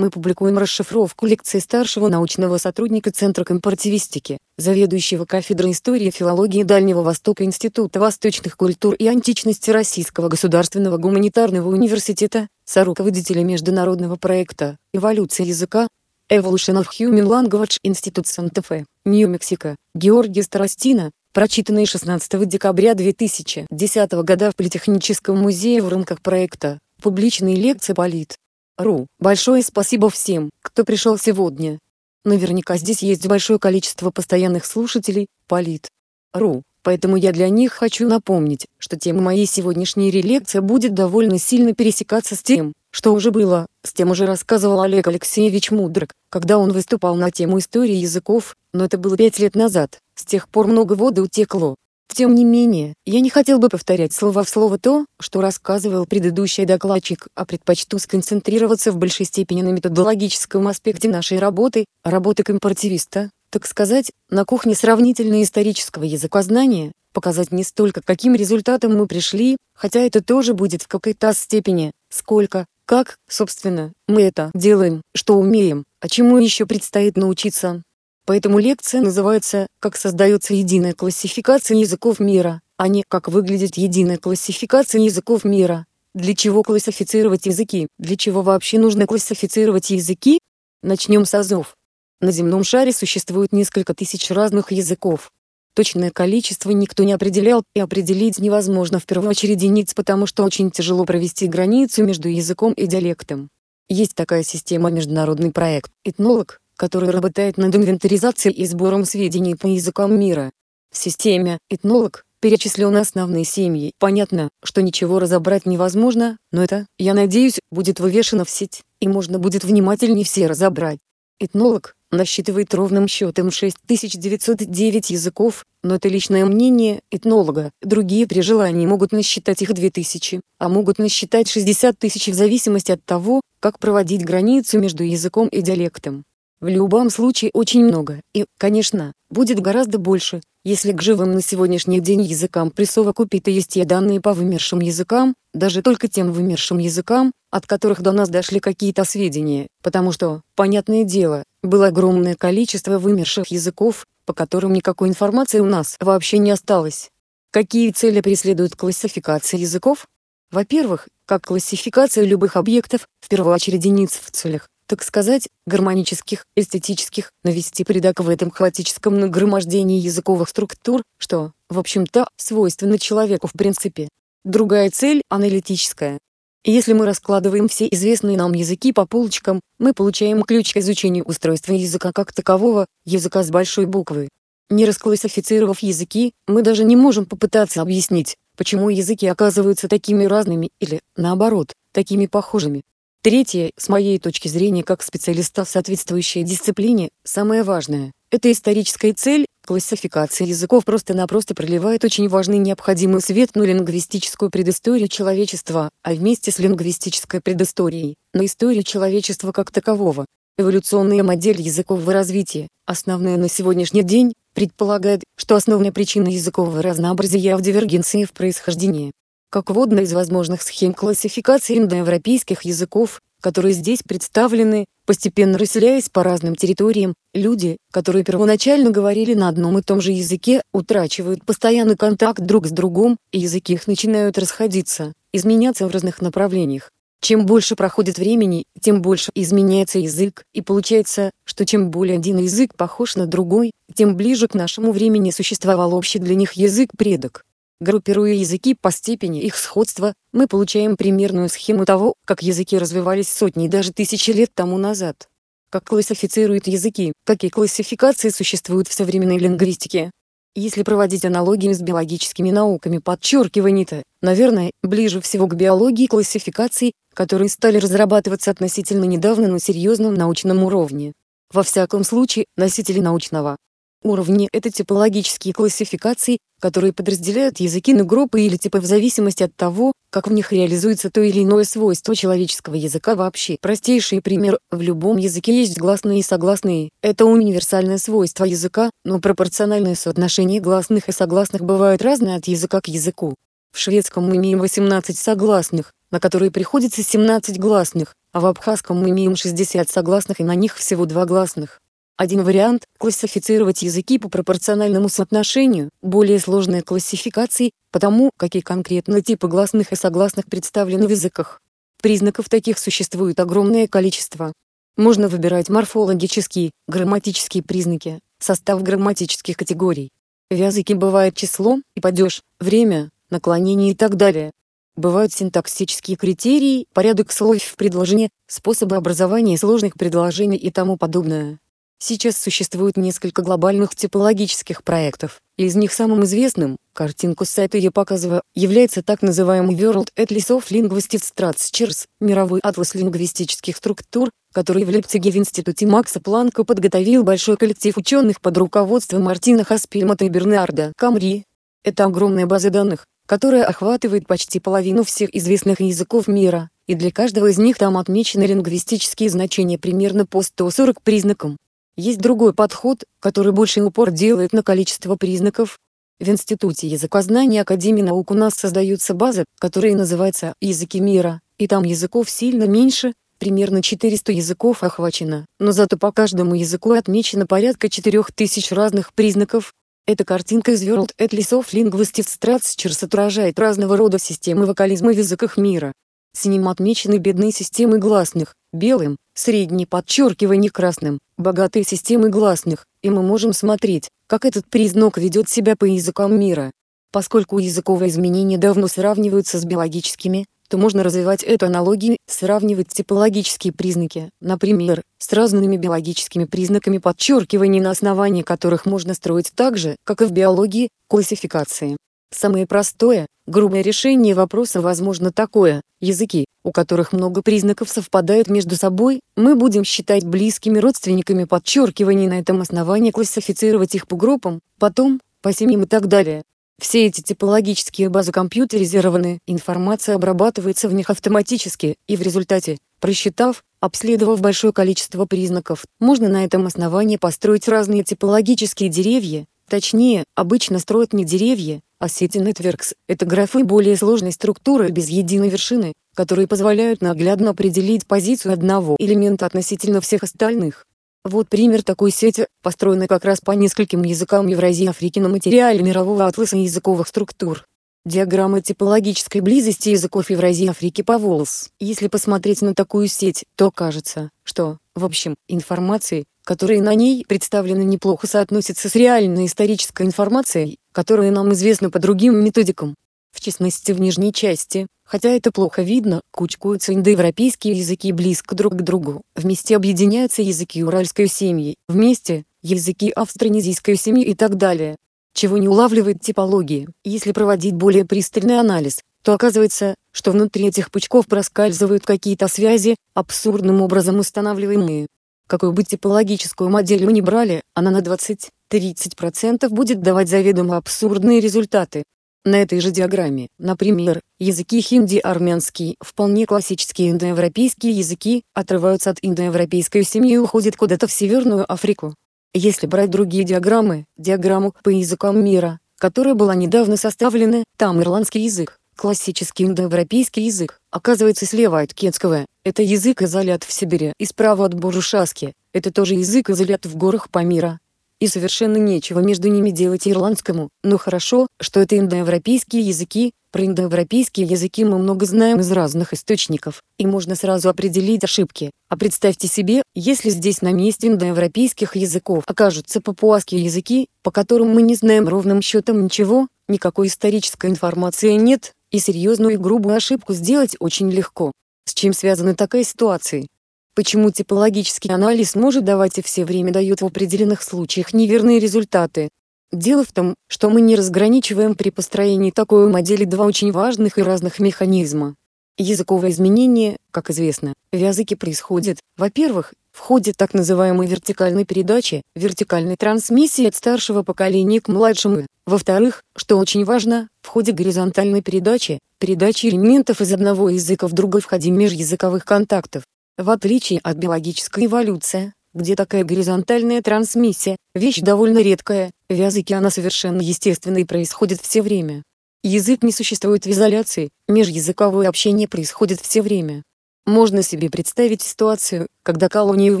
мы публикуем расшифровку лекции старшего научного сотрудника Центра компаративистики, заведующего кафедрой истории и филологии Дальнего Востока Института восточных культур и античности Российского государственного гуманитарного университета, соруководителя международного проекта «Эволюция языка», Evolution of Human Language Santa Fe, Нью-Мексико, Георгия Старостина, прочитанные 16 декабря 2010 года в Политехническом музее в рамках проекта «Публичные лекции Полит». Ру. Большое спасибо всем, кто пришел сегодня. Наверняка здесь есть большое количество постоянных слушателей, Полит. Ру. Поэтому я для них хочу напомнить, что тема моей сегодняшней релекции будет довольно сильно пересекаться с тем, что уже было, с тем уже рассказывал Олег Алексеевич Мудрик, когда он выступал на тему истории языков, но это было пять лет назад, с тех пор много воды утекло. Тем не менее, я не хотел бы повторять слово в слово то, что рассказывал предыдущий докладчик, а предпочту сконцентрироваться в большей степени на методологическом аспекте нашей работы, работы компаративиста, так сказать, на кухне сравнительно-исторического языкознания, показать не столько каким результатом мы пришли, хотя это тоже будет в какой-то степени, сколько, как, собственно, мы это делаем, что умеем, а чему еще предстоит научиться. Поэтому лекция называется «Как создается единая классификация языков мира», а не «Как выглядит единая классификация языков мира». Для чего классифицировать языки? Для чего вообще нужно классифицировать языки? Начнем с азов. На земном шаре существует несколько тысяч разных языков. Точное количество никто не определял, и определить невозможно в первую очередь единиц, потому что очень тяжело провести границу между языком и диалектом. Есть такая система международный проект «Этнолог», который работает над инвентаризацией и сбором сведений по языкам мира. В системе «Этнолог» перечислены основные семьи. Понятно, что ничего разобрать невозможно, но это, я надеюсь, будет вывешено в сеть, и можно будет внимательнее все разобрать. Этнолог насчитывает ровным счетом 6909 языков, но это личное мнение этнолога. Другие при желании могут насчитать их 2000, а могут насчитать 60 тысяч в зависимости от того, как проводить границу между языком и диалектом. В любом случае очень много, и, конечно, будет гораздо больше, если к живым на сегодняшний день языкам присовокупить есть и данные по вымершим языкам, даже только тем вымершим языкам, от которых до нас дошли какие-то сведения, потому что, понятное дело, было огромное количество вымерших языков, по которым никакой информации у нас вообще не осталось. Какие цели преследует классификация языков? Во-первых, как классификация любых объектов, в первую очередь единиц в целях, так сказать, гармонических, эстетических, навести порядок в этом хаотическом нагромождении языковых структур, что, в общем-то, свойственно человеку в принципе. Другая цель – аналитическая. Если мы раскладываем все известные нам языки по полочкам, мы получаем ключ к изучению устройства языка как такового, языка с большой буквы. Не расклассифицировав языки, мы даже не можем попытаться объяснить, почему языки оказываются такими разными или, наоборот, такими похожими. Третье, с моей точки зрения как специалиста в соответствующей дисциплине, самое важное – это историческая цель, классификация языков просто-напросто проливает очень важный необходимый свет на лингвистическую предысторию человечества, а вместе с лингвистической предысторией, на историю человечества как такового. Эволюционная модель языкового развития, основная на сегодняшний день, предполагает, что основная причина языкового разнообразия в дивергенции в происхождении, как вводная из возможных схем классификации индоевропейских языков, которые здесь представлены, постепенно расселяясь по разным территориям, люди, которые первоначально говорили на одном и том же языке, утрачивают постоянный контакт друг с другом, и языки их начинают расходиться, изменяться в разных направлениях. Чем больше проходит времени, тем больше изменяется язык, и получается, что чем более один язык похож на другой, тем ближе к нашему времени существовал общий для них язык предок. Группируя языки по степени их сходства, мы получаем примерную схему того, как языки развивались сотни и даже тысячи лет тому назад. Как классифицируют языки, какие классификации существуют в современной лингвистике. Если проводить аналогии с биологическими науками подчеркивание-то, наверное, ближе всего к биологии классификаций, которые стали разрабатываться относительно недавно на серьезном научном уровне. Во всяком случае, носители научного Уровни — это типологические классификации, которые подразделяют языки на группы или типы в зависимости от того, как в них реализуется то или иное свойство человеческого языка вообще. Простейший пример — в любом языке есть гласные и согласные. Это универсальное свойство языка, но пропорциональное соотношение гласных и согласных бывает разное от языка к языку. В шведском мы имеем 18 согласных, на которые приходится 17 гласных, а в абхазском мы имеем 60 согласных и на них всего два гласных. Один вариант – классифицировать языки по пропорциональному соотношению, более сложная классификации, потому какие конкретно типы гласных и согласных представлены в языках. Признаков таких существует огромное количество. Можно выбирать морфологические, грамматические признаки, состав грамматических категорий. В языке бывает число, и падеж, время, наклонение и так далее. Бывают синтаксические критерии, порядок слов в предложении, способы образования сложных предложений и тому подобное. Сейчас существует несколько глобальных типологических проектов, и из них самым известным, картинку с сайта я показываю, является так называемый World Atlas of Linguistic Structures, мировой атлас лингвистических структур, который в Лейпциге в Институте Макса Планка подготовил большой коллектив ученых под руководством Мартина Хаспельмата и Бернарда Камри. Это огромная база данных, которая охватывает почти половину всех известных языков мира, и для каждого из них там отмечены лингвистические значения примерно по 140 признакам. Есть другой подход, который больше упор делает на количество признаков. В Институте языкознания Академии наук у нас создаются базы, которые называются «Языки мира», и там языков сильно меньше, примерно 400 языков охвачено, но зато по каждому языку отмечено порядка 4000 разных признаков. Эта картинка из World Atlas of Linguistic Structures отражает разного рода системы вокализма в языках мира. Синим отмечены бедные системы гласных, белым, средние подчеркивание красным, богатые системы гласных, и мы можем смотреть, как этот признак ведет себя по языкам мира. Поскольку языковые изменения давно сравниваются с биологическими, то можно развивать эту аналогию, сравнивать типологические признаки, например, с разными биологическими признаками подчеркиваний на основании которых можно строить так же, как и в биологии, классификации. Самое простое, грубое решение вопроса возможно такое, языки, у которых много признаков совпадают между собой, мы будем считать близкими родственниками подчеркиваний на этом основании классифицировать их по группам, потом, по семьям и так далее. Все эти типологические базы компьютеризированы, информация обрабатывается в них автоматически, и в результате, просчитав, обследовав большое количество признаков, можно на этом основании построить разные типологические деревья, точнее, обычно строят не деревья, а сети Networks — это графы более сложной структуры без единой вершины, которые позволяют наглядно определить позицию одного элемента относительно всех остальных. Вот пример такой сети, построенной как раз по нескольким языкам Евразии и Африки на материале мирового атласа языковых структур. Диаграмма типологической близости языков Евразии и Африки по Волос. Если посмотреть на такую сеть, то кажется, что, в общем, информации, которые на ней представлены неплохо соотносятся с реальной исторической информацией, которая нам известна по другим методикам. В частности в нижней части, хотя это плохо видно, кучкуются индоевропейские языки близко друг к другу, вместе объединяются языки уральской семьи, вместе – языки австронезийской семьи и так далее. Чего не улавливает типология. Если проводить более пристальный анализ, то оказывается, что внутри этих пучков проскальзывают какие-то связи, абсурдным образом устанавливаемые. Какую бы типологическую модель мы ни брали, она на 20-30% будет давать заведомо абсурдные результаты. На этой же диаграмме, например, языки хинди-армянский, вполне классические индоевропейские языки, отрываются от индоевропейской семьи и уходят куда-то в Северную Африку. Если брать другие диаграммы, диаграмму по языкам мира, которая была недавно составлена, там ирландский язык, классический индоевропейский язык, оказывается слева от кетского, это язык изолят в Сибири и справа от бурушаски, это тоже язык изолят в горах Памира, и совершенно нечего между ними делать ирландскому, но хорошо, что это индоевропейские языки, про индоевропейские языки мы много знаем из разных источников, и можно сразу определить ошибки. А представьте себе, если здесь на месте индоевропейских языков окажутся папуасские языки, по которым мы не знаем ровным счетом ничего, никакой исторической информации нет, и серьезную и грубую ошибку сделать очень легко. С чем связана такая ситуация? Почему типологический анализ может давать и все время дает в определенных случаях неверные результаты? Дело в том, что мы не разграничиваем при построении такой модели два очень важных и разных механизма. Языковое изменение, как известно, в языке происходит, во-первых, в ходе так называемой вертикальной передачи, вертикальной трансмиссии от старшего поколения к младшему, во-вторых, что очень важно, в ходе горизонтальной передачи, передачи элементов из одного языка в другой в ходе межязыковых контактов. В отличие от биологической эволюции, где такая горизонтальная трансмиссия – вещь довольно редкая, в языке она совершенно естественна и происходит все время. Язык не существует в изоляции, межязыковое общение происходит все время. Можно себе представить ситуацию, когда колония в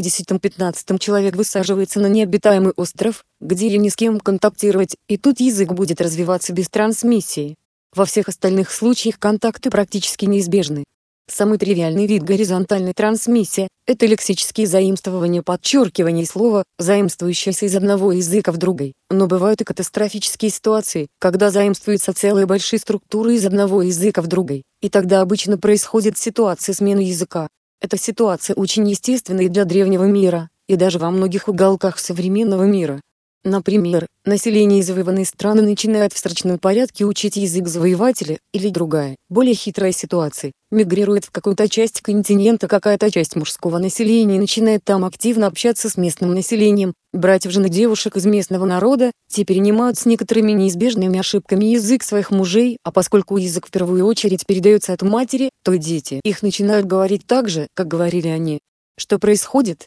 10-15 человек высаживается на необитаемый остров, где ей ни с кем контактировать, и тут язык будет развиваться без трансмиссии. Во всех остальных случаях контакты практически неизбежны. Самый тривиальный вид горизонтальной трансмиссии – это лексические заимствования подчеркивания слова, заимствующееся из одного языка в другой. Но бывают и катастрофические ситуации, когда заимствуются целые большие структуры из одного языка в другой. И тогда обычно происходит ситуация смены языка. Эта ситуация очень естественна и для древнего мира, и даже во многих уголках современного мира. Например, население завоеванной страны начинает в срочном порядке учить язык завоевателя, или другая, более хитрая ситуация, мигрирует в какую-то часть континента какая-то часть мужского населения начинает там активно общаться с местным населением, брать в жены девушек из местного народа, те перенимают с некоторыми неизбежными ошибками язык своих мужей, а поскольку язык в первую очередь передается от матери, то дети их начинают говорить так же, как говорили они. Что происходит?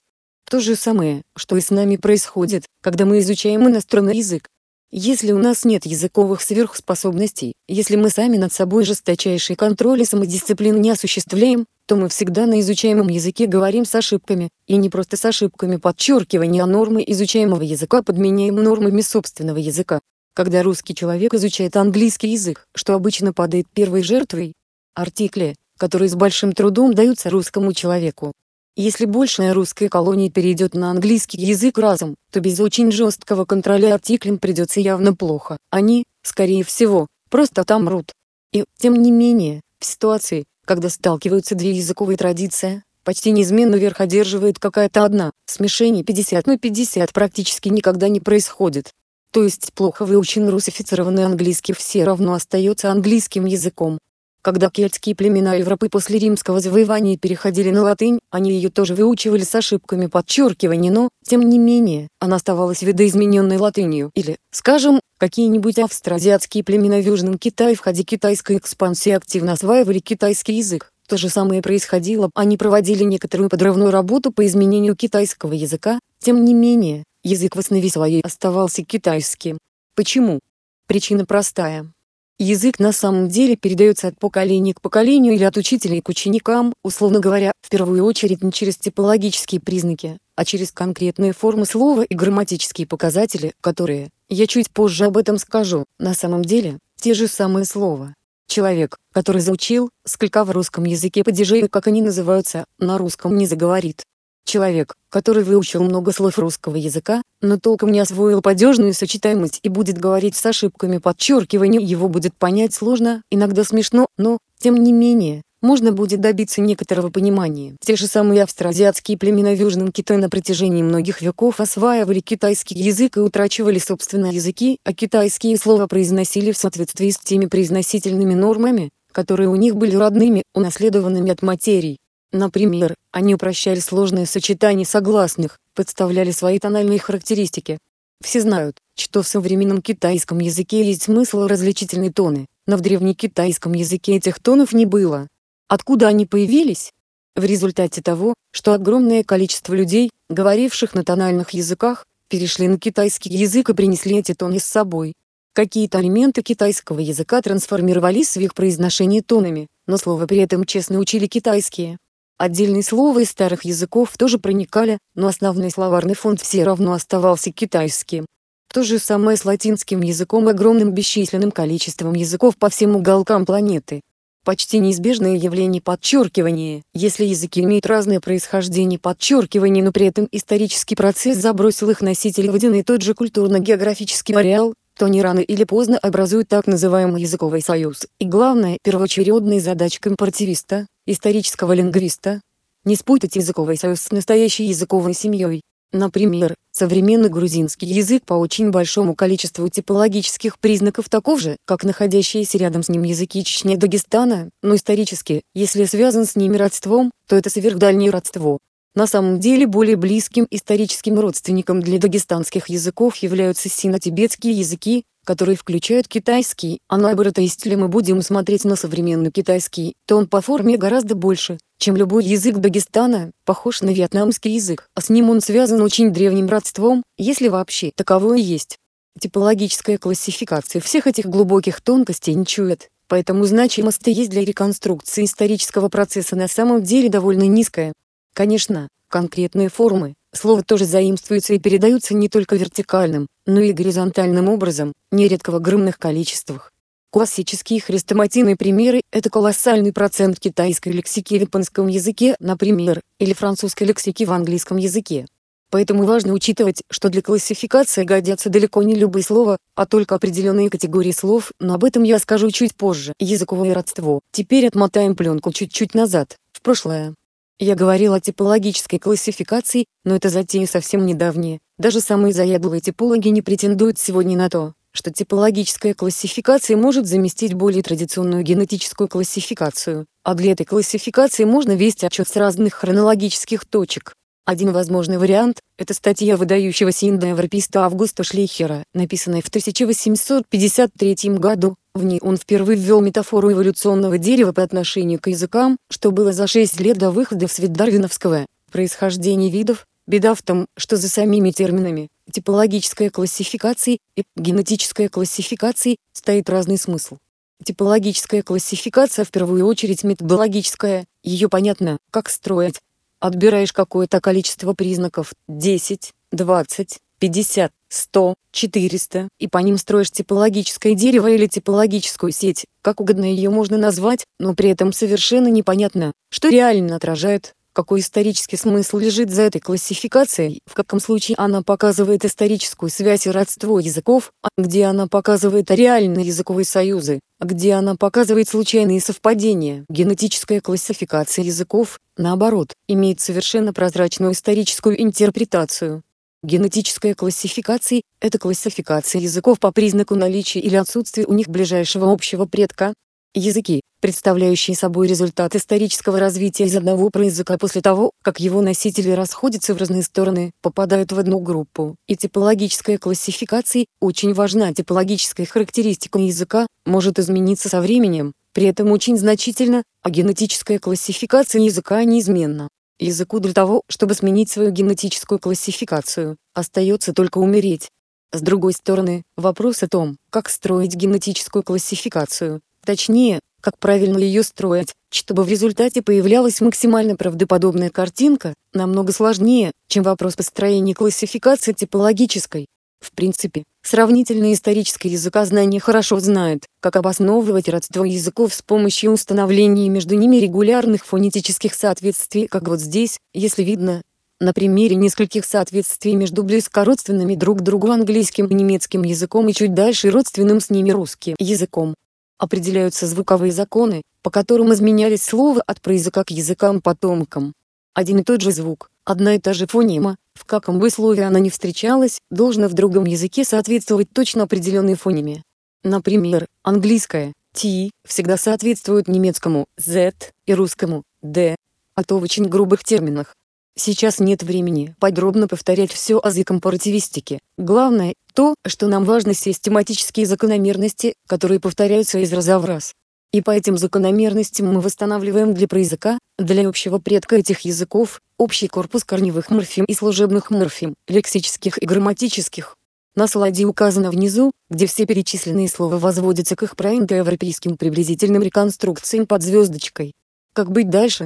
То же самое, что и с нами происходит, когда мы изучаем иностранный язык. Если у нас нет языковых сверхспособностей, если мы сами над собой жесточайший контроль и самодисциплину не осуществляем, то мы всегда на изучаемом языке говорим с ошибками, и не просто с ошибками подчеркивания, а нормы изучаемого языка подменяем нормами собственного языка. Когда русский человек изучает английский язык, что обычно падает первой жертвой? Артикли, которые с большим трудом даются русскому человеку, если большая русская колония перейдет на английский язык разом, то без очень жесткого контроля артиклям придется явно плохо. Они, скорее всего, просто там. И, тем не менее, в ситуации, когда сталкиваются две языковые традиции, почти неизменно верх одерживает какая-то одна, смешение 50 на 50 практически никогда не происходит. То есть плохо выучен русифицированный английский все равно остается английским языком, когда кельтские племена Европы после римского завоевания переходили на латынь, они ее тоже выучивали с ошибками подчеркивания, но, тем не менее, она оставалась видоизмененной латынью. Или, скажем, какие-нибудь австроазиатские племена в Южном Китае в ходе китайской экспансии активно осваивали китайский язык. То же самое происходило, они проводили некоторую подрывную работу по изменению китайского языка, тем не менее, язык в основе своей оставался китайским. Почему? Причина простая. Язык на самом деле передается от поколения к поколению или от учителей к ученикам, условно говоря, в первую очередь не через типологические признаки, а через конкретные формы слова и грамматические показатели, которые, я чуть позже об этом скажу, на самом деле, те же самые слова. Человек, который заучил, сколько в русском языке падежей, как они называются, на русском не заговорит. Человек, который выучил много слов русского языка, но толком не освоил падежную сочетаемость и будет говорить с ошибками подчеркивания, его будет понять сложно, иногда смешно, но, тем не менее, можно будет добиться некоторого понимания. Те же самые австроазиатские племена в Южном Китае на протяжении многих веков осваивали китайский язык и утрачивали собственные языки, а китайские слова произносили в соответствии с теми произносительными нормами, которые у них были родными, унаследованными от материй. Например, они упрощали сложные сочетания согласных, подставляли свои тональные характеристики. Все знают, что в современном китайском языке есть смысл различительные тоны, но в древнекитайском языке этих тонов не было. Откуда они появились? В результате того, что огромное количество людей, говоривших на тональных языках, перешли на китайский язык и принесли эти тоны с собой. Какие-то элементы китайского языка трансформировались в их произношение тонами, но слова при этом честно учили китайские. Отдельные слова из старых языков тоже проникали, но основной словарный фонд все равно оставался китайским. То же самое с латинским языком и огромным бесчисленным количеством языков по всем уголкам планеты. Почти неизбежное явление подчеркивания, если языки имеют разное происхождение подчеркивания, но при этом исторический процесс забросил их носителей в один и тот же культурно-географический ареал, то они рано или поздно образуют так называемый языковый союз. И главная первоочередная задача компаративиста, исторического лингвиста, не спутать языковый союз с настоящей языковой семьей. Например, современный грузинский язык по очень большому количеству типологических признаков таков же, как находящиеся рядом с ним языки Чечни и Дагестана, но исторически, если связан с ними родством, то это сверхдальнее родство. На самом деле более близким историческим родственником для дагестанских языков являются сино-тибетские языки, которые включают китайский, а наоборот если мы будем смотреть на современный китайский, то он по форме гораздо больше, чем любой язык Дагестана, похож на вьетнамский язык, а с ним он связан очень древним родством, если вообще таковое есть. Типологическая классификация всех этих глубоких тонкостей не чует, поэтому значимость есть для реконструкции исторического процесса на самом деле довольно низкая. Конечно, конкретные формы, слова тоже заимствуются и передаются не только вертикальным, но и горизонтальным образом, нередко в огромных количествах. Классические хрестоматийные примеры – это колоссальный процент китайской лексики в японском языке, например, или французской лексики в английском языке. Поэтому важно учитывать, что для классификации годятся далеко не любые слова, а только определенные категории слов, но об этом я скажу чуть позже. Языковое родство. Теперь отмотаем пленку чуть-чуть назад, в прошлое. Я говорил о типологической классификации, но это затея совсем недавняя. Даже самые заядлые типологи не претендуют сегодня на то, что типологическая классификация может заместить более традиционную генетическую классификацию, а для этой классификации можно вести отчет с разных хронологических точек. Один возможный вариант – это статья выдающегося индоевропейста Августа Шлейхера, написанная в 1853 году. В ней он впервые ввел метафору эволюционного дерева по отношению к языкам, что было за 6 лет до выхода в свет дарвиновского происхождения видов, Беда в том, что за самими терминами типологическая классификация и генетическая классификация стоит разный смысл. Типологическая классификация в первую очередь методологическая, ее понятно, как строить. Отбираешь какое-то количество признаков, 10, 20, 50, 100, 400, и по ним строишь типологическое дерево или типологическую сеть, как угодно ее можно назвать, но при этом совершенно непонятно, что реально отражает какой исторический смысл лежит за этой классификацией, в каком случае она показывает историческую связь и родство языков, а где она показывает реальные языковые союзы, а где она показывает случайные совпадения. Генетическая классификация языков, наоборот, имеет совершенно прозрачную историческую интерпретацию. Генетическая классификация – это классификация языков по признаку наличия или отсутствия у них ближайшего общего предка, Языки, представляющие собой результат исторического развития из одного языка после того, как его носители расходятся в разные стороны, попадают в одну группу. И типологическая классификация, очень важна типологическая характеристика языка, может измениться со временем, при этом очень значительно, а генетическая классификация языка неизменна. Языку для того, чтобы сменить свою генетическую классификацию, остается только умереть. С другой стороны, вопрос о том, как строить генетическую классификацию, Точнее, как правильно ее строить, чтобы в результате появлялась максимально правдоподобная картинка, намного сложнее, чем вопрос построения классификации типологической. В принципе, сравнительное историческое языкознание хорошо знает, как обосновывать родство языков с помощью установления между ними регулярных фонетических соответствий, как вот здесь, если видно, на примере нескольких соответствий между близкородственными друг другу английским и немецким языком и чуть дальше родственным с ними русским языком определяются звуковые законы, по которым изменялись слова от проязыка к языкам-потомкам. Один и тот же звук, одна и та же фонема, в каком бы слове она ни встречалась, должна в другом языке соответствовать точно определенной фонеме. Например, английское «t» всегда соответствует немецкому «z» и русскому «d», а то в очень грубых терминах. Сейчас нет времени подробно повторять все о компаративистике. Главное, то, что нам важно систематические закономерности, которые повторяются из раза в раз. И по этим закономерностям мы восстанавливаем для проязыка, для общего предка этих языков, общий корпус корневых морфем и служебных морфем, лексических и грамматических. На слайде указано внизу, где все перечисленные слова возводятся к их проиндоевропейским приблизительным реконструкциям под звездочкой. Как быть дальше?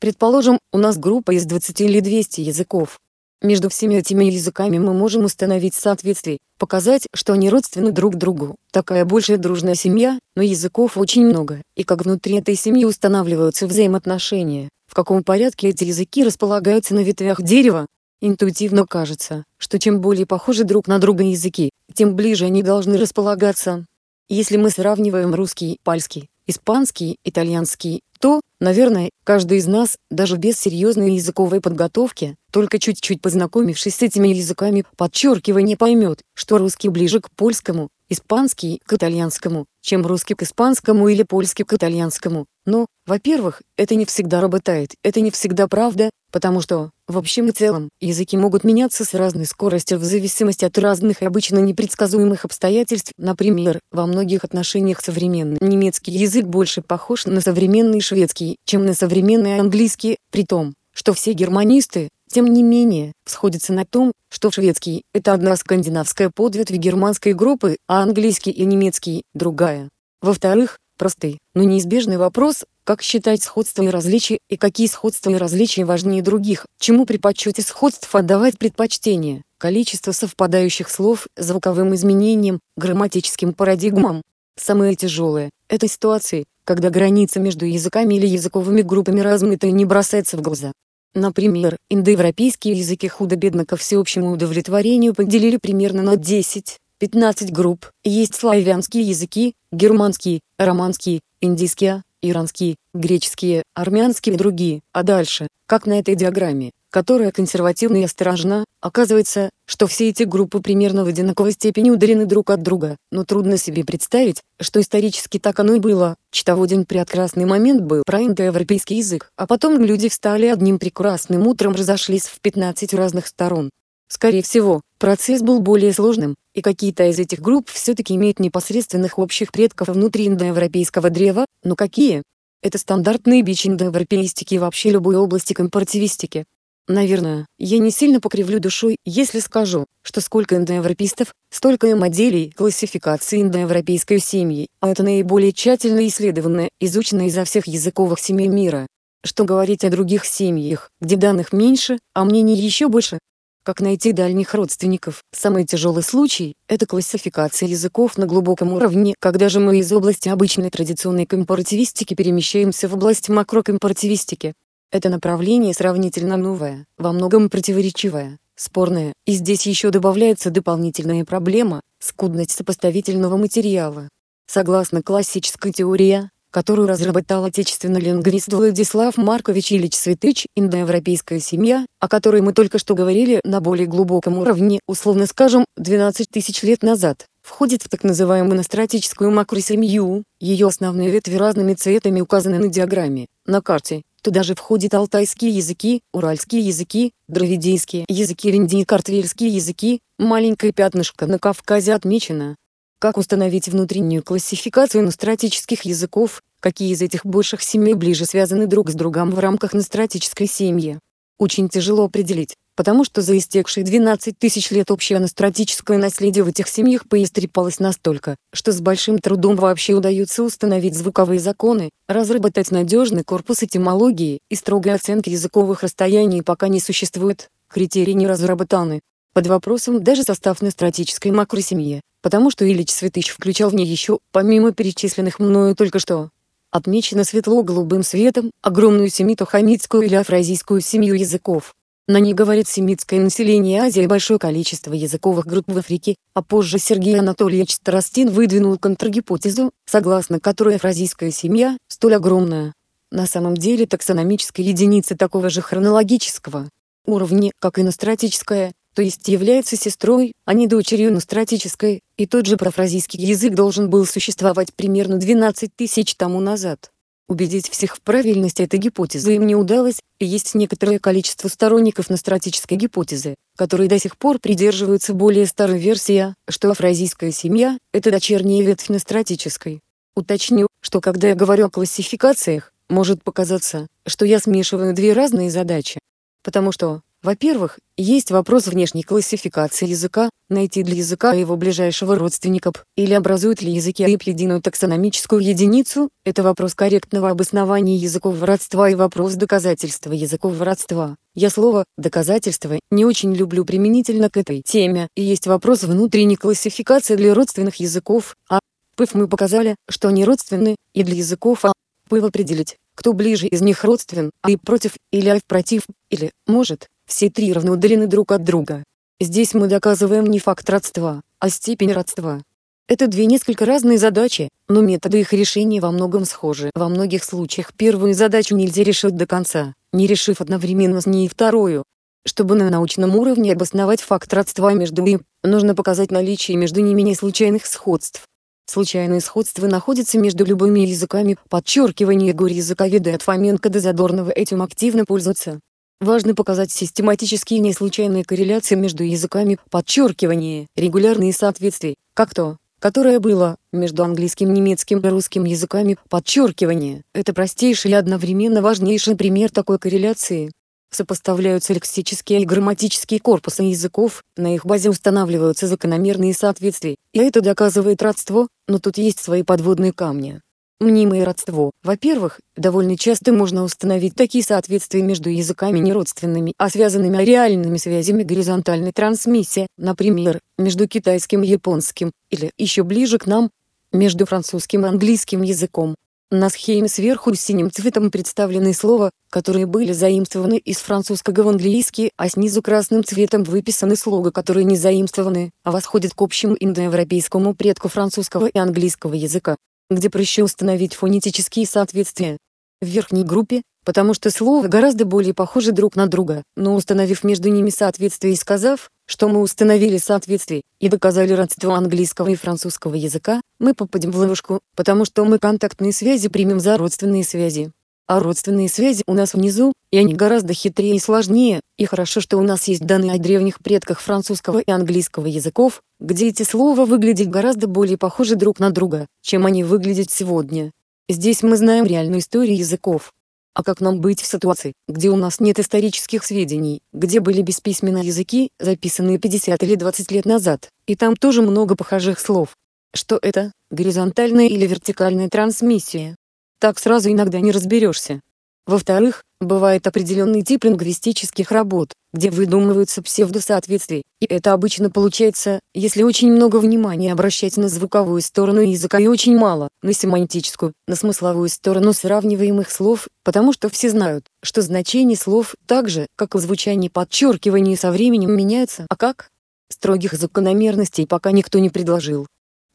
Предположим, у нас группа из 20 или 200 языков. Между всеми этими языками мы можем установить соответствие, показать, что они родственны друг другу. Такая большая дружная семья, но языков очень много, и как внутри этой семьи устанавливаются взаимоотношения, в каком порядке эти языки располагаются на ветвях дерева. Интуитивно кажется, что чем более похожи друг на друга языки, тем ближе они должны располагаться. Если мы сравниваем русский, пальский, испанский, итальянский, то, наверное, каждый из нас, даже без серьезной языковой подготовки, только чуть-чуть познакомившись с этими языками, подчеркивание поймет, что русский ближе к польскому, испанский к итальянскому, чем русский к испанскому или польский к итальянскому. Но, во-первых, это не всегда работает, это не всегда правда, потому что, в общем и целом, языки могут меняться с разной скоростью в зависимости от разных и обычно непредсказуемых обстоятельств. Например, во многих отношениях современный немецкий язык больше похож на современный шведский, чем на современный английский, при том, что все германисты, тем не менее, сходятся на том, что шведский – это одна скандинавская подветвь германской группы, а английский и немецкий – другая. Во-вторых, Простый, но неизбежный вопрос, как считать сходство и различия, и какие сходства и различия важнее других, чему при подсчете сходств отдавать предпочтение, количество совпадающих слов, звуковым изменениям, грамматическим парадигмам. Самое тяжелое – это ситуации, когда граница между языками или языковыми группами размыта и не бросается в глаза. Например, индоевропейские языки худо-бедно ко всеобщему удовлетворению поделили примерно на 10, 15 групп. Есть славянские языки, германские, романские, индийские, иранские, греческие, армянские и другие. А дальше, как на этой диаграмме, которая консервативна и осторожна, оказывается, что все эти группы примерно в одинаковой степени удалены друг от друга, но трудно себе представить, что исторически так оно и было. Чтоводин прекрасный момент был про индоевропейский язык, а потом люди встали одним прекрасным утром разошлись в 15 разных сторон. Скорее всего, процесс был более сложным, и какие-то из этих групп все-таки имеют непосредственных общих предков внутри индоевропейского древа, но какие? Это стандартные бич индоевропеистики и вообще любой области компаративистики. Наверное, я не сильно покривлю душой, если скажу, что сколько индоевропеистов, столько и моделей классификации индоевропейской семьи, а это наиболее тщательно исследованная, изученная изо всех языковых семей мира. Что говорить о других семьях, где данных меньше, а мнений еще больше? Как найти дальних родственников? Самый тяжелый случай – это классификация языков на глубоком уровне, когда же мы из области обычной традиционной компаративистики перемещаемся в область макрокомпаративистики. Это направление сравнительно новое, во многом противоречивое, спорное, и здесь еще добавляется дополнительная проблема – скудность сопоставительного материала. Согласно классической теории, которую разработал отечественный лингвист Владислав Маркович Ильич Светыч, индоевропейская семья, о которой мы только что говорили на более глубоком уровне, условно скажем, 12 тысяч лет назад, входит в так называемую настратическую макросемью, ее основные ветви разными цветами указаны на диаграмме, на карте. Туда же входят алтайские языки, уральские языки, дравидийские языки и картвельские языки, маленькое пятнышко на Кавказе отмечено, как установить внутреннюю классификацию настратических языков, какие из этих больших семей ближе связаны друг с другом в рамках настратической семьи? Очень тяжело определить, потому что за истекшие 12 тысяч лет общее настратическое наследие в этих семьях поистрепалось настолько, что с большим трудом вообще удается установить звуковые законы, разработать надежный корпус этимологии и строгой оценки языковых расстояний пока не существует, критерии не разработаны. Под вопросом даже состав настратической макросемьи, потому что Ильич Светыч включал в ней еще, помимо перечисленных мною только что, отмечено светло-голубым светом, огромную семито-хамитскую или афразийскую семью языков. На ней говорит семитское население Азии и большое количество языковых групп в Африке, а позже Сергей Анатольевич Старостин выдвинул контргипотезу, согласно которой афразийская семья, столь огромная, на самом деле таксономическая единица такого же хронологического уровня, как и настратическая, то есть является сестрой, а не дочерью настратической, и тот же профразийский язык должен был существовать примерно 12 тысяч тому назад. Убедить всех в правильности этой гипотезы им не удалось, и есть некоторое количество сторонников настратической гипотезы, которые до сих пор придерживаются более старой версии, что афразийская семья – это дочерняя ветвь настратической. Уточню, что когда я говорю о классификациях, может показаться, что я смешиваю две разные задачи. Потому что, во-первых, есть вопрос внешней классификации языка, найти для языка его ближайшего родственника, или образуют ли языки эвклидиную таксономическую единицу, это вопрос корректного обоснования языкового родства и вопрос доказательства языкового родства. Я слово «доказательство» не очень люблю применительно к этой теме, и есть вопрос внутренней классификации для родственных языков, а ПЫФ мы показали, что они родственны, и для языков А ПЫФ определить, кто ближе из них родствен, а и против, или а против, или, может, все три равно удалены друг от друга. Здесь мы доказываем не факт родства, а степень родства. Это две несколько разные задачи, но методы их решения во многом схожи. Во многих случаях первую задачу нельзя решить до конца, не решив одновременно с ней вторую. Чтобы на научном уровне обосновать факт родства между им, нужно показать наличие между ними не случайных сходств. Случайные сходства находятся между любыми языками, подчеркивание горе языковеда от Фоменко до Задорнова этим активно пользуются. Важно показать систематические неслучайные корреляции между языками, подчеркивание, регулярные соответствия, как то, которое было, между английским, немецким и русским языками, подчеркивание. Это простейший и одновременно важнейший пример такой корреляции. Сопоставляются лексические и грамматические корпусы языков, на их базе устанавливаются закономерные соответствия, и это доказывает родство, но тут есть свои подводные камни. Мнимое родство. Во-первых, довольно часто можно установить такие соответствия между языками не родственными, а связанными реальными связями горизонтальной трансмиссии, например, между китайским и японским, или, еще ближе к нам, между французским и английским языком. На схеме сверху синим цветом представлены слова, которые были заимствованы из французского в английский, а снизу красным цветом выписаны слога, которые не заимствованы, а восходят к общему индоевропейскому предку французского и английского языка где проще установить фонетические соответствия. В верхней группе, потому что слова гораздо более похожи друг на друга, но установив между ними соответствие и сказав, что мы установили соответствие и доказали родство английского и французского языка, мы попадем в ловушку, потому что мы контактные связи примем за родственные связи. А родственные связи у нас внизу, и они гораздо хитрее и сложнее, и хорошо, что у нас есть данные о древних предках французского и английского языков, где эти слова выглядят гораздо более похожи друг на друга, чем они выглядят сегодня. Здесь мы знаем реальную историю языков. А как нам быть в ситуации, где у нас нет исторических сведений, где были бесписьменные языки, записанные 50 или 20 лет назад, и там тоже много похожих слов? Что это, горизонтальная или вертикальная трансмиссия? Так сразу иногда не разберешься. Во-вторых, бывает определенный тип лингвистических работ, где выдумываются псевдосоответствия, и это обычно получается, если очень много внимания обращать на звуковую сторону языка и очень мало, на семантическую, на смысловую сторону сравниваемых слов, потому что все знают, что значение слов так же, как и звучание подчеркивания со временем меняются, а как? Строгих закономерностей пока никто не предложил.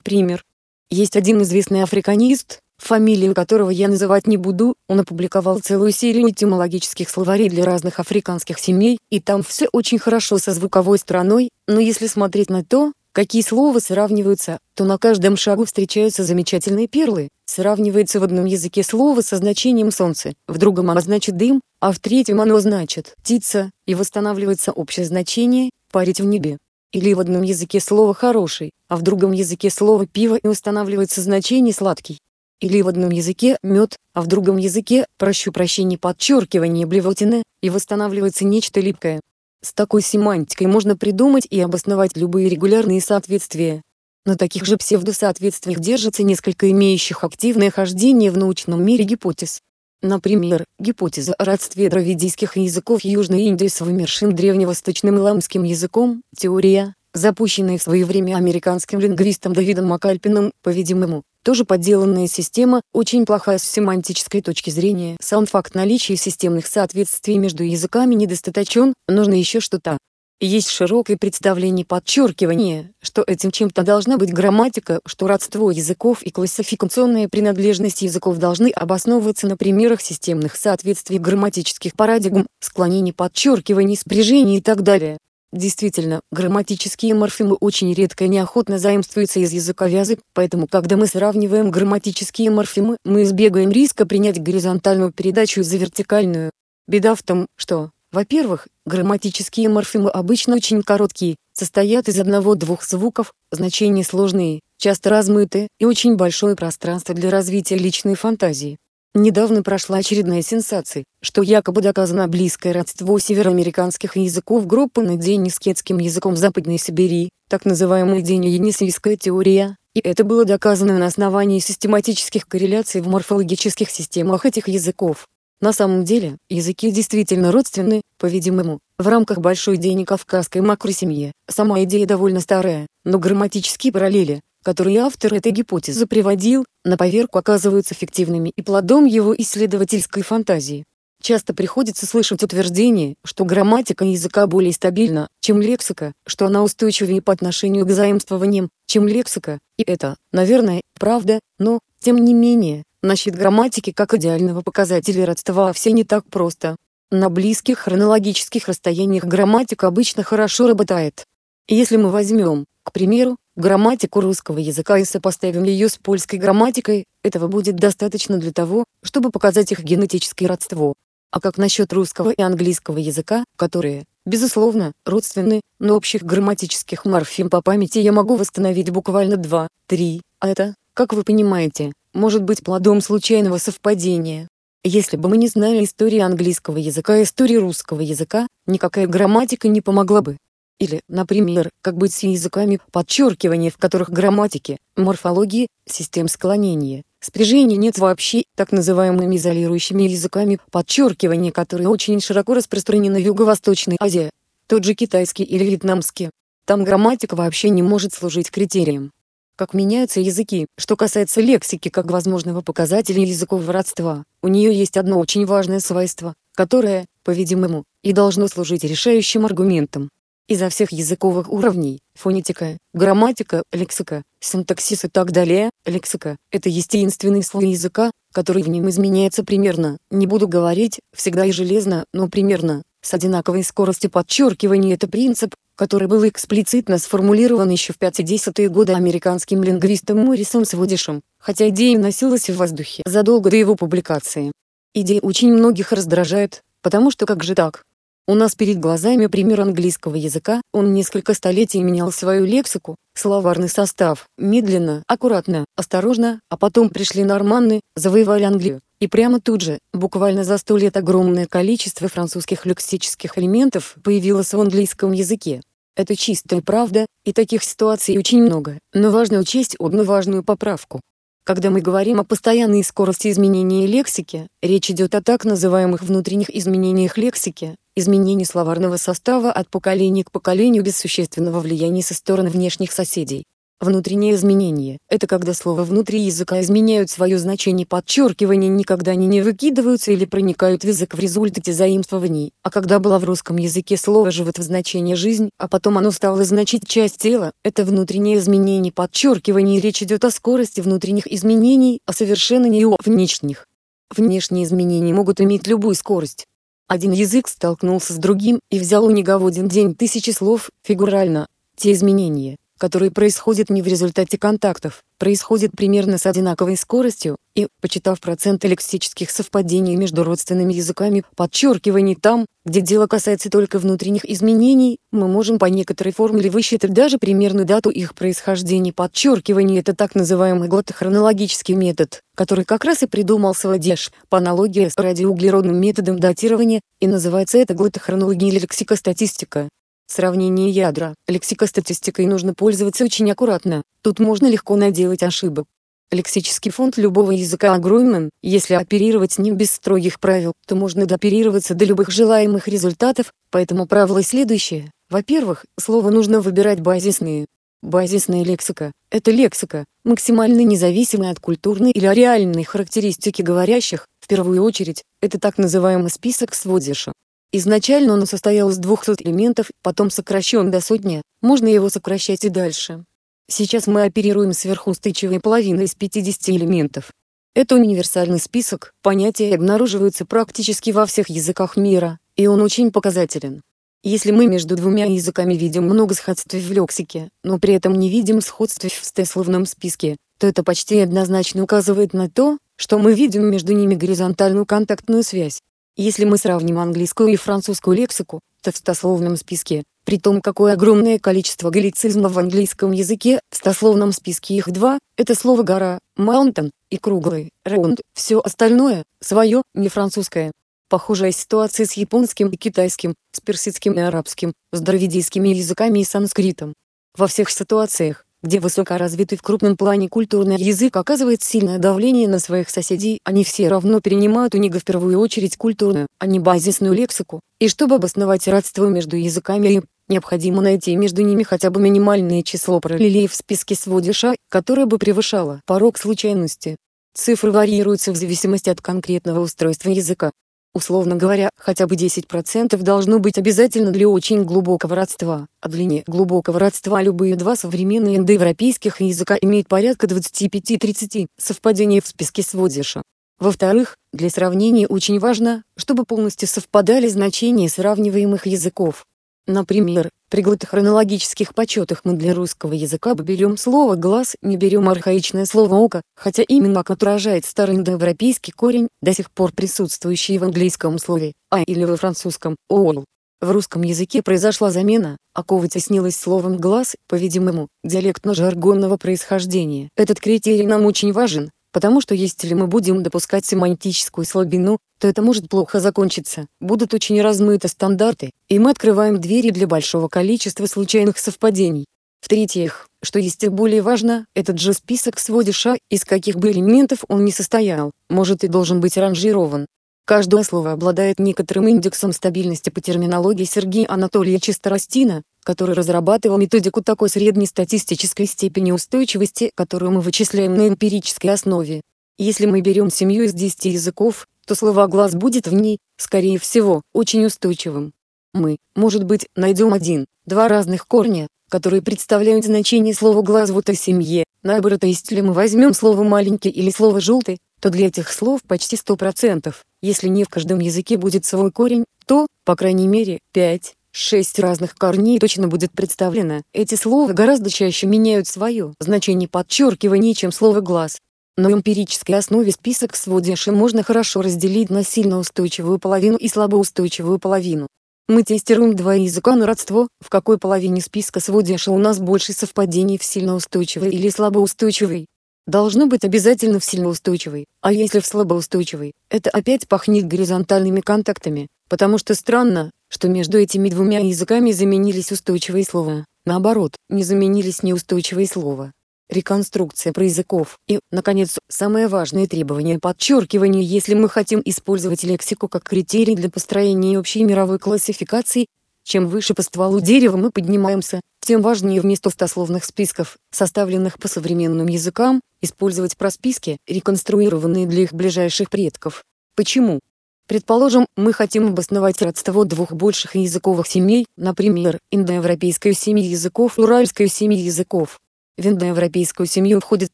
Пример. Есть один известный африканист, фамилию которого я называть не буду, он опубликовал целую серию этимологических словарей для разных африканских семей, и там все очень хорошо со звуковой стороной, но если смотреть на то, какие слова сравниваются, то на каждом шагу встречаются замечательные перлы. Сравнивается в одном языке слово со значением «солнце», в другом оно значит «дым», а в третьем оно значит «птица», и восстанавливается общее значение «парить в небе». Или в одном языке слово «хороший», а в другом языке слово «пиво» и устанавливается значение «сладкий» или в одном языке мед, а в другом языке, прощу прощение подчеркивание блевотины, и восстанавливается нечто липкое. С такой семантикой можно придумать и обосновать любые регулярные соответствия. На таких же псевдосоответствиях держится несколько имеющих активное хождение в научном мире гипотез. Например, гипотеза о родстве дравидийских языков Южной Индии с вымершим древневосточным иламским языком, теория, запущенная в свое время американским лингвистом Давидом Макальпином, по-видимому, тоже подделанная система, очень плохая с семантической точки зрения. Сам факт наличия системных соответствий между языками недостаточен, нужно еще что-то. Есть широкое представление подчеркивания, что этим чем-то должна быть грамматика, что родство языков и классификационная принадлежность языков должны обосновываться на примерах системных соответствий грамматических парадигм, склонений подчеркиваний, спряжений и так далее. Действительно, грамматические морфемы очень редко и неохотно заимствуются из языка язык, поэтому когда мы сравниваем грамматические морфемы, мы избегаем риска принять горизонтальную передачу за вертикальную. Беда в том, что, во-первых, грамматические морфемы обычно очень короткие, состоят из одного-двух звуков, значения сложные, часто размыты, и очень большое пространство для развития личной фантазии. Недавно прошла очередная сенсация, что якобы доказано близкое родство североамериканских языков группы над денискетским языком Западной Сибири, так называемая денисийская теория, и это было доказано на основании систематических корреляций в морфологических системах этих языков. На самом деле, языки действительно родственны, по-видимому, в рамках большой денекавказской макросемьи. Сама идея довольно старая, но грамматические параллели, которые автор этой гипотезы приводил, на поверку оказываются фиктивными и плодом его исследовательской фантазии. Часто приходится слышать утверждение, что грамматика языка более стабильна, чем лексика, что она устойчивее по отношению к заимствованиям, чем лексика, и это, наверное, правда, но, тем не менее, насчет грамматики как идеального показателя родства все не так просто. На близких хронологических расстояниях грамматика обычно хорошо работает. Если мы возьмем, к примеру, грамматику русского языка и сопоставим ее с польской грамматикой, этого будет достаточно для того, чтобы показать их генетическое родство. А как насчет русского и английского языка, которые, безусловно, родственны, но общих грамматических морфем по памяти я могу восстановить буквально два, три, а это, как вы понимаете, может быть плодом случайного совпадения. Если бы мы не знали истории английского языка и истории русского языка, никакая грамматика не помогла бы. Или, например, как быть с языками подчеркивания в которых грамматики, морфологии, систем склонения, Спряжения нет вообще, так называемыми изолирующими языками, подчеркивания которые очень широко распространены в Юго-Восточной Азии. Тот же китайский или вьетнамский. Там грамматика вообще не может служить критерием. Как меняются языки, что касается лексики как возможного показателя языкового родства, у нее есть одно очень важное свойство, которое, по-видимому, и должно служить решающим аргументом. Изо всех языковых уровней – фонетика, грамматика, лексика, синтаксис и так далее, лексика – это естественный слой языка, который в нем изменяется примерно, не буду говорить, всегда и железно, но примерно, с одинаковой скоростью подчеркивания это принцип, который был эксплицитно сформулирован еще в 50-е годы американским лингвистом Моррисом Сводишем, хотя идея носилась в воздухе задолго до его публикации. Идея очень многих раздражает, потому что как же так? У нас перед глазами пример английского языка, он несколько столетий менял свою лексику, словарный состав, медленно, аккуратно, осторожно, а потом пришли норманны, завоевали Англию. И прямо тут же, буквально за сто лет огромное количество французских лексических элементов появилось в английском языке. Это чистая правда, и таких ситуаций очень много, но важно учесть одну важную поправку. Когда мы говорим о постоянной скорости изменения лексики, речь идет о так называемых внутренних изменениях лексики, изменении словарного состава от поколения к поколению без существенного влияния со стороны внешних соседей. Внутреннее изменение – это когда слова внутри языка изменяют свое значение подчеркивания никогда они не выкидываются или проникают в язык в результате заимствований, а когда было в русском языке слово живет в значение «жизнь», а потом оно стало значить часть тела, это внутреннее изменение подчеркивания речь идет о скорости внутренних изменений, а совершенно не о внешних. Внешние изменения могут иметь любую скорость. Один язык столкнулся с другим и взял у него в один день тысячи слов, фигурально. Те изменения, которые происходят не в результате контактов, происходят примерно с одинаковой скоростью, и, почитав проценты лексических совпадений между родственными языками, подчеркиваний там, где дело касается только внутренних изменений, мы можем по некоторой формуле высчитать даже примерную дату их происхождения. Подчеркивание — это так называемый глотохронологический метод, который как раз и придумал Свадеш, по аналогии с радиоуглеродным методом датирования, и называется это глотохронология или лексикостатистика. Сравнение ядра, лексикостатистикой нужно пользоваться очень аккуратно, тут можно легко наделать ошибок. Лексический фонд любого языка огромен, если оперировать с ним без строгих правил, то можно дооперироваться до любых желаемых результатов, поэтому правило следующее. Во-первых, слово нужно выбирать базисные. Базисная лексика – это лексика, максимально независимая от культурной или реальной характеристики говорящих, в первую очередь, это так называемый список сводиша. Изначально он состоял из 200 элементов, потом сокращен до сотни, можно его сокращать и дальше. Сейчас мы оперируем сверхустойчивой половиной из 50 элементов. Это универсальный список, понятия обнаруживаются практически во всех языках мира, и он очень показателен. Если мы между двумя языками видим много сходств в лексике, но при этом не видим сходств в стословном списке, то это почти однозначно указывает на то, что мы видим между ними горизонтальную контактную связь. Если мы сравним английскую и французскую лексику, то в стословном списке, при том какое огромное количество галлицизмов в английском языке, в стословном списке их два, это слово «гора», «mountain» и «круглый», «round», все остальное, свое, не французское. Похожая ситуация с японским и китайским, с персидским и арабским, с дравидийскими языками и санскритом. Во всех ситуациях, где высокоразвитый в крупном плане культурный язык оказывает сильное давление на своих соседей, они все равно перенимают у них в первую очередь культурную, а не базисную лексику, и чтобы обосновать родство между языками им, необходимо найти между ними хотя бы минимальное число параллелей в списке сводиша, которое бы превышало порог случайности. Цифры варьируются в зависимости от конкретного устройства языка, Условно говоря, хотя бы 10% должно быть обязательно для очень глубокого родства. О длине глубокого родства любые два современные индоевропейских языка имеют порядка 25-30 совпадений в списке сводиша. Во-вторых, для сравнения очень важно, чтобы полностью совпадали значения сравниваемых языков. Например, при глотохронологических подсчетах мы для русского языка берем слово «глаз», не берем архаичное слово «око», хотя именно «ок» отражает староиндоевропейский корень, до сих пор присутствующий в английском слове «а» или во французском «all». В русском языке произошла замена, око вытеснилось словом «глаз», по-видимому, диалектно-жаргонного происхождения. Этот критерий нам очень важен, Потому что если мы будем допускать семантическую слабину, то это может плохо закончиться, будут очень размыты стандарты, и мы открываем двери для большого количества случайных совпадений. В-третьих, что есть и более важно, этот же список сводиша, из каких бы элементов он ни состоял, может и должен быть ранжирован. Каждое слово обладает некоторым индексом стабильности по терминологии Сергея Анатольевича Старостина, который разрабатывал методику такой среднестатистической степени устойчивости, которую мы вычисляем на эмпирической основе. Если мы берем семью из 10 языков, то словоглас будет в ней, скорее всего, очень устойчивым. Мы, может быть, найдем один, два разных корня, которые представляют значение слова «глаз» в этой семье. Наоборот, если мы возьмем слово «маленький» или слово «желтый», то для этих слов почти 100%. Если не в каждом языке будет свой корень, то, по крайней мере, 5, Шесть разных корней точно будет представлено. Эти слова гораздо чаще меняют свое значение подчеркивания, чем слово «глаз». На эмпирической основе список сводиши можно хорошо разделить на сильно устойчивую половину и слабоустойчивую половину. Мы тестируем два языка на родство, в какой половине списка сводиши у нас больше совпадений в сильно устойчивой или слабоустойчивой. Должно быть обязательно в сильно устойчивой, а если в слабоустойчивой, это опять пахнет горизонтальными контактами, потому что странно, что между этими двумя языками заменились устойчивые слова, наоборот, не заменились неустойчивые слова. Реконструкция про языков. И, наконец, самое важное требование подчеркивания если мы хотим использовать лексику как критерий для построения общей мировой классификации, чем выше по стволу дерева мы поднимаемся, тем важнее вместо стословных списков, составленных по современным языкам, использовать просписки, реконструированные для их ближайших предков. Почему? Предположим, мы хотим обосновать родство двух больших языковых семей, например, индоевропейскую семью языков и уральскую семью языков. В индоевропейскую семью входит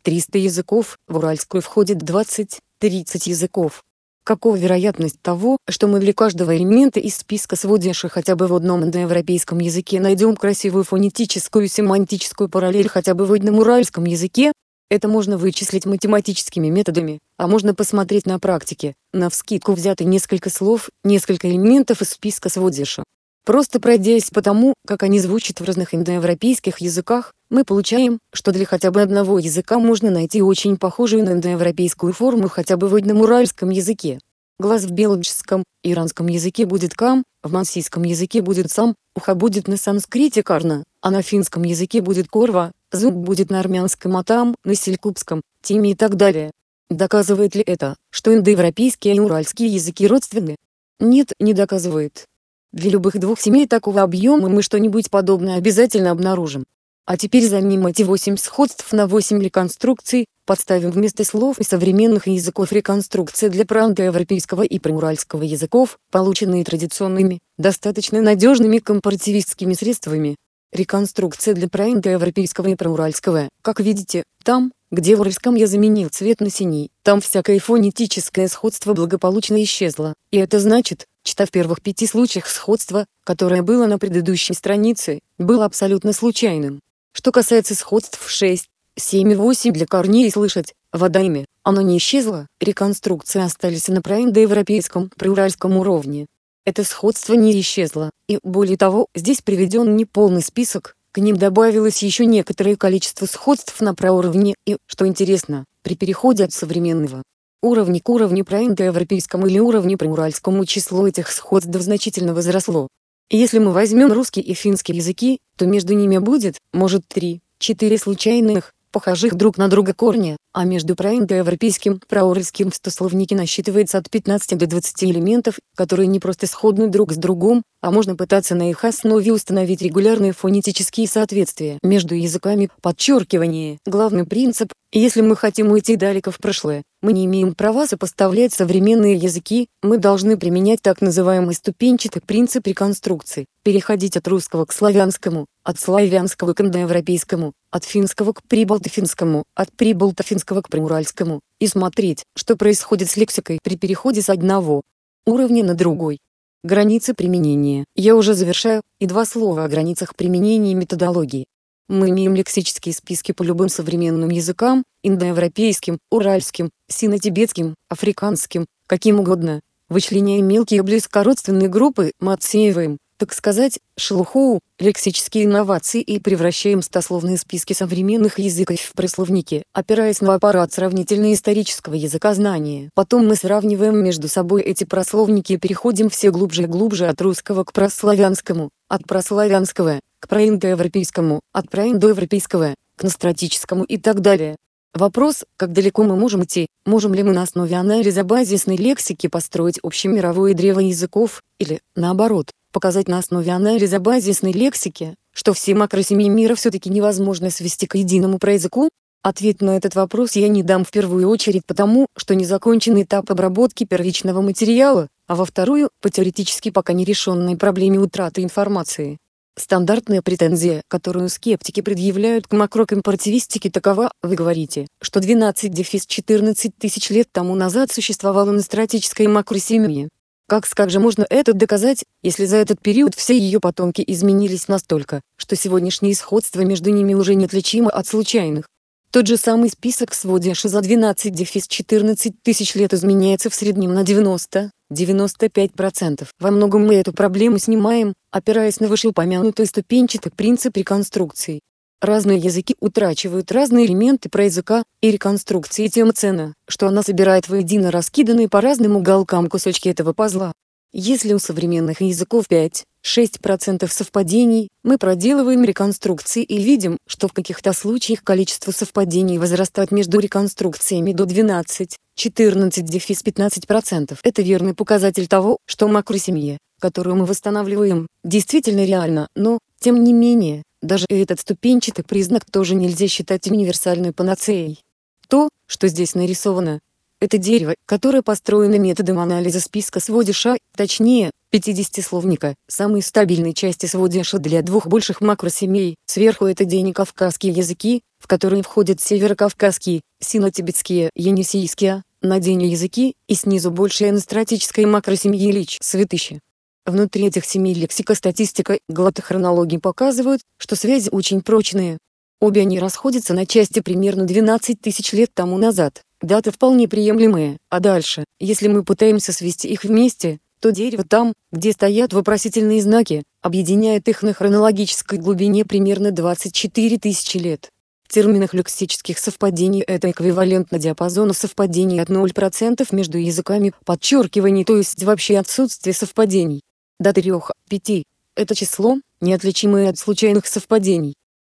300 языков, в уральскую входит 20-30 языков. Какова вероятность того, что мы для каждого элемента из списка сводящих хотя бы в одном индоевропейском языке найдем красивую фонетическую семантическую параллель хотя бы в одном уральском языке, это можно вычислить математическими методами, а можно посмотреть на практике, на вскидку взяты несколько слов, несколько элементов из списка сводиша. Просто пройдясь по тому, как они звучат в разных индоевропейских языках, мы получаем, что для хотя бы одного языка можно найти очень похожую на индоевропейскую форму хотя бы в одном уральском языке. Глаз в белоджском, иранском языке будет кам, в мансийском языке будет сам, ухо будет на санскрите карна, а на финском языке будет корва, Зуб будет на армянском а там, на селькупском, теме и так далее. Доказывает ли это, что индоевропейские и уральские языки родственны? Нет, не доказывает. Для любых двух семей такого объема мы что-нибудь подобное обязательно обнаружим. А теперь заменим эти восемь сходств на восемь реконструкций, подставим вместо слов и современных языков реконструкции для проандоевропейского и проуральского языков, полученные традиционными, достаточно надежными компаративистскими средствами, Реконструкция для проинда европейского и проуральского. Как видите, там, где в уральском я заменил цвет на синий, там всякое фонетическое сходство благополучно исчезло. И это значит, что в первых пяти случаях сходства, которое было на предыдущей странице, было абсолютно случайным. Что касается сходств в 6, 7 и 8 для корней слышать, в Адайме, оно не исчезло, реконструкции остались на проиндоевропейском, проуральском уровне. Это сходство не исчезло, и, более того, здесь приведен неполный список, к ним добавилось еще некоторое количество сходств на проуровне. И, что интересно, при переходе от современного уровня к уровню проиндоевропейскому или уровню проуральскому число этих сходств значительно возросло. Если мы возьмем русский и финский языки, то между ними будет, может, три-четыре случайных, похожих друг на друга корня, а между проиндоевропейским проуральским в стословнике насчитывается от 15 до 20 элементов, которые не просто сходны друг с другом, а можно пытаться на их основе установить регулярные фонетические соответствия между языками. Подчеркивание – главный принцип, если мы хотим уйти далеко в прошлое, мы не имеем права сопоставлять современные языки, мы должны применять так называемый ступенчатый принцип реконструкции, переходить от русского к славянскому, от славянского к индоевропейскому, от финского к прибалтофинскому, от прибалтофинского к примуральскому, и смотреть, что происходит с лексикой при переходе с одного уровня на другой. Границы применения. Я уже завершаю, и два слова о границах применения методологии. Мы имеем лексические списки по любым современным языкам, индоевропейским, уральским, сино-тибетским, африканским, каким угодно. Вычленяем мелкие близкородственные группы, мы отсеиваем, так сказать, шелуху, лексические инновации и превращаем стословные списки современных языков в прословники, опираясь на аппарат сравнительно-исторического языкознания. Потом мы сравниваем между собой эти прословники и переходим все глубже и глубже от русского к прославянскому, от прославянского, к проиндоевропейскому, от проиндоевропейского, к ностратическому и так далее. Вопрос, как далеко мы можем идти, можем ли мы на основе анализа базисной лексики построить общемировое древо языков, или, наоборот, показать на основе анализа базисной лексики, что все макросемьи мира все-таки невозможно свести к единому проязыку? Ответ на этот вопрос я не дам в первую очередь потому, что не закончен этап обработки первичного материала, а во вторую – по теоретически пока нерешенной проблеме утраты информации. Стандартная претензия, которую скептики предъявляют к макрокомпаративистике такова, вы говорите, что 12-14 тысяч лет тому назад существовало настратическое макросемье. Как как же можно это доказать, если за этот период все ее потомки изменились настолько, что сегодняшнее сходство между ними уже неотличимо от случайных? Тот же самый список сводящий за 12-14 тысяч лет изменяется в среднем на 90-95%. Во многом мы эту проблему снимаем, опираясь на вышеупомянутый ступенчатый принцип реконструкции. Разные языки утрачивают разные элементы про языка, и реконструкции тем цена, что она собирает воедино раскиданные по разным уголкам кусочки этого пазла. Если у современных языков 5-6% совпадений, мы проделываем реконструкции и видим, что в каких-то случаях количество совпадений возрастает между реконструкциями до 12-14-15%. Это верный показатель того, что макросемья, которую мы восстанавливаем, действительно реально, но, тем не менее, даже этот ступенчатый признак тоже нельзя считать универсальной панацеей. То, что здесь нарисовано, это дерево, которое построено методом анализа списка сводиша, точнее, 50 словника, самой стабильной части сводиша для двух больших макросемей. Сверху это кавказские языки, в которые входят северокавказские, сино-тибетские, енисейские, надение языки, и снизу большая анастратическая макросемья Ильич Святыщи. Внутри этих семей лексика статистика, глотохронологии показывают, что связи очень прочные. Обе они расходятся на части примерно 12 тысяч лет тому назад. Даты вполне приемлемые, а дальше, если мы пытаемся свести их вместе, то дерево там, где стоят вопросительные знаки, объединяет их на хронологической глубине примерно 24 тысячи лет. В терминах лексических совпадений это эквивалентно диапазону совпадений от 0% между языками подчеркиваний то есть вообще отсутствие совпадений. До 3-5 – это число, неотличимое от случайных совпадений.